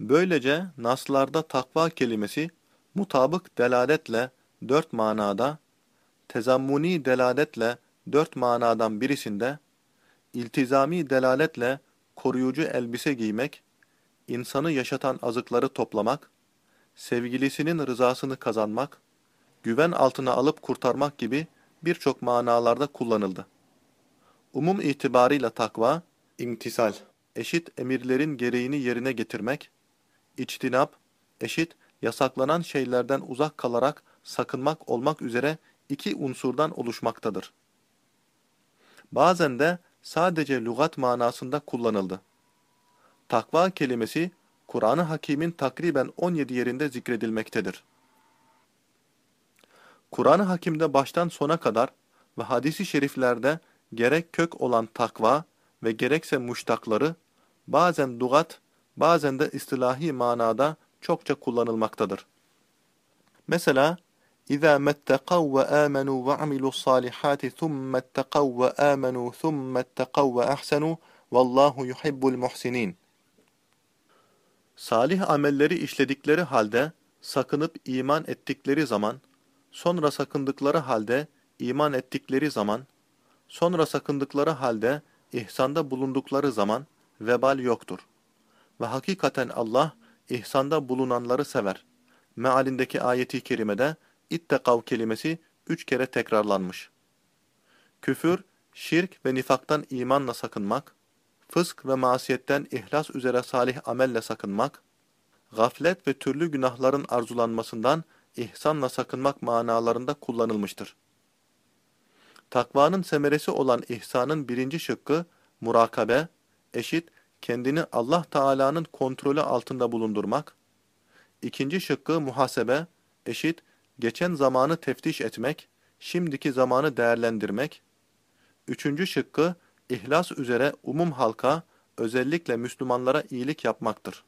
Böylece naslarda takva kelimesi mutabık delaletle dört manada, tezammuni delaletle dört manadan birisinde, iltizami delaletle koruyucu elbise giymek, insanı yaşatan azıkları toplamak, sevgilisinin rızasını kazanmak, güven altına alıp kurtarmak gibi birçok manalarda kullanıldı. Umum itibarıyla takva, imtisal, eşit emirlerin gereğini yerine getirmek, içtinap, eşit yasaklanan şeylerden uzak kalarak sakınmak olmak üzere iki unsurdan oluşmaktadır. Bazen de sadece lügat manasında kullanıldı. Takva kelimesi Kur'an-ı Hakîm'in takriben 17 yerinde zikredilmektedir. Kur'an-ı Hakîm'de baştan sona kadar ve hadisi şeriflerde gerek kök olan takva ve gerekse muştakları bazen lugat, bazen de istilahi manada çokça kullanılmaktadır. Mesela اِذَا مَتَّقَوْا وَآمَنُوا وَعَمِلُوا الصَّالِحَاتِ ثُمَّ اتَّقَوْا وَآمَنُوا ثُمَّ اتَّقَوْا وَأَحْسَنُوا وَاللّٰهُ يُحِبُّ الْمُحْسِنِينَ Salih amelleri işledikleri halde, sakınıp iman ettikleri zaman, sonra sakındıkları halde, iman ettikleri zaman, sonra sakındıkları halde, ihsanda bulundukları zaman, vebal yoktur. Ve hakikaten Allah, ihsanda bulunanları sever. Mealindeki ayeti kerimede, ittekav kelimesi üç kere tekrarlanmış. Küfür, şirk ve nifaktan imanla sakınmak, fısk ve masiyetten ihlas üzere salih amelle sakınmak, gaflet ve türlü günahların arzulanmasından ihsanla sakınmak manalarında kullanılmıştır. Takvanın semeresi olan ihsanın birinci şıkkı, murakabe, eşit, kendini Allah Teala'nın kontrolü altında bulundurmak, ikinci şıkkı muhasebe, eşit, geçen zamanı teftiş etmek, şimdiki zamanı değerlendirmek, üçüncü şıkkı, ihlas üzere umum halka, özellikle Müslümanlara iyilik yapmaktır.